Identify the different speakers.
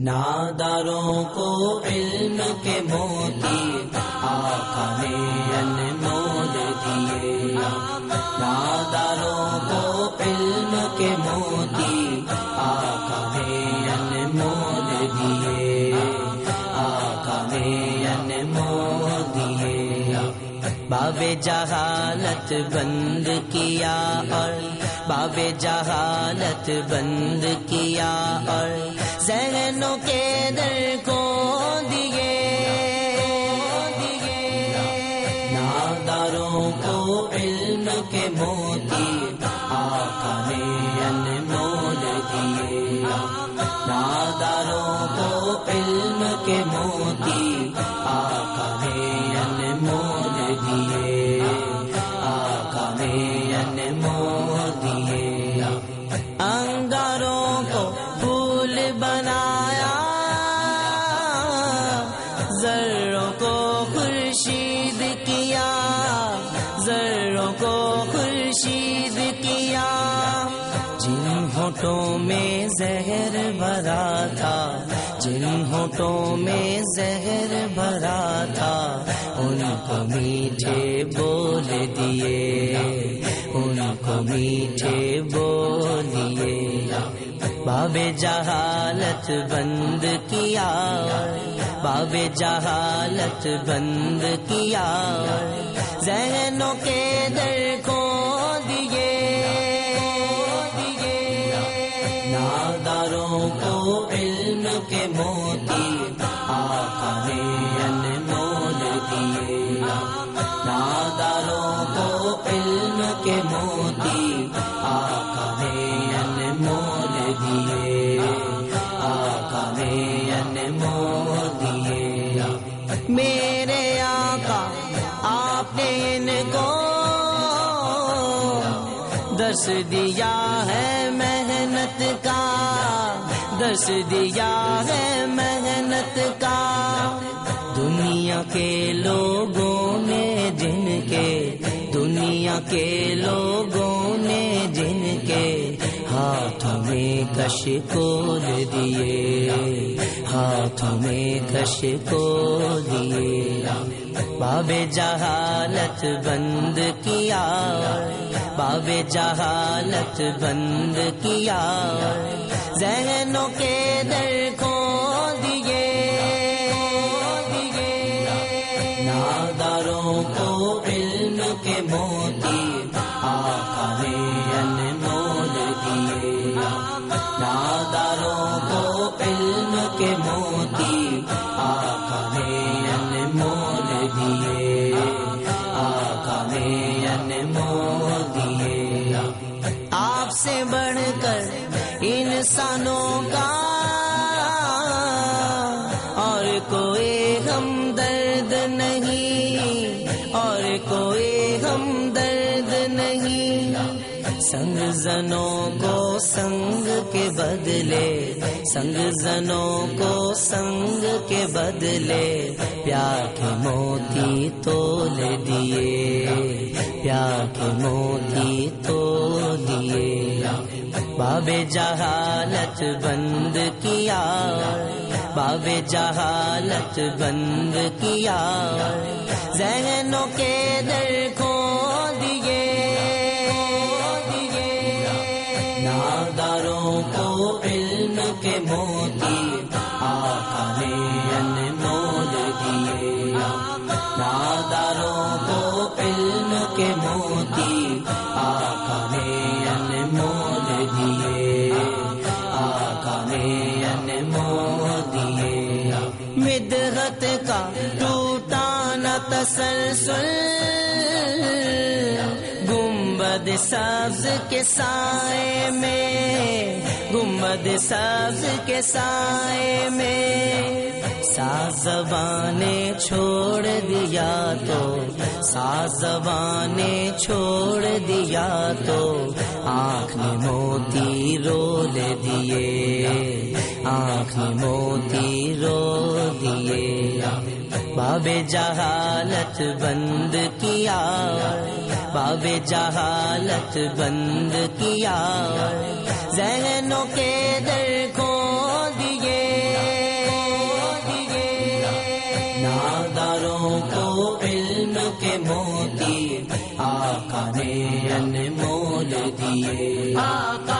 Speaker 1: ناداروں کو علم کے موتی آقا نے انمول دیے۔ ناداروں کو علم کے موتی آقا نے انمول دیے۔ آقا نے انمول دیے۔ باب جہالت بند کیا اور باب جہالت بند کیا اور ذہنوں کے در کو دیے۔ ناداروں کو علم کے موتی آقا نے انمول دیے ذروں کو خورشید کیا ذروں کو خورشید کیا۔ جن ہونٹوں میں زہر بھرا تھا، جن ہونٹوں میں زہر بھرا تھا، ان کو میٹھے بول دیے، ان کو میٹھے بولیے باب جہالت بند کیا۔ باب جہالت بند کیا۔ ذہنوں کے در کو دیے ناداروں کو علم کے موتی۔ آقا نے انمول دیے ناداروں کو علم کے موتی۔ میرے آقا، آپ نے ان کو درس دیا ہے محنت کا درس دیا ہے محنت کا۔ دنیا کے لوگوں نے جن کے، دنیا کے لوگوں ہاتھوں میں کش کول دیے، ہاتھوں میں کش کو دیے۔ باب جہالت بند کیا، باب جہالت بند کیا۔ ذہنوں کے در کو کوئی ہم درد نہیں۔ سنگ زنوں کو سنگ کے بدلے۔ سنگ زنوں کو سنگ کے بدلے۔ پیار کے موتی تول دیے۔ پیار کے موتی تو دیے۔ باب جہالت بند کیا۔ باب جہالت بند کیا۔ ذہنوں کے در کو دیے۔ ناداروں کو علم کے موتی آقا نے انمول دیے ناداروں کو علم کے موتی مدغت کا ٹوٹا نہ تسلسل، گنبد سبز کے سائے میں، گنبد سبز کے سائے میں ساز زبانے چھوڑ دیا تو ساز زبانے چھوڑ دیا تو، آنکھ نے موتی رول دیے، آنکھ نے موتی باب جہالت بند کیا۔ باب جہالت بند کیا۔ ذہنوں کے در کو دیے ناداروں کو علم کے موتی۔ آقا نے انمول دیے۔
Speaker 2: آقا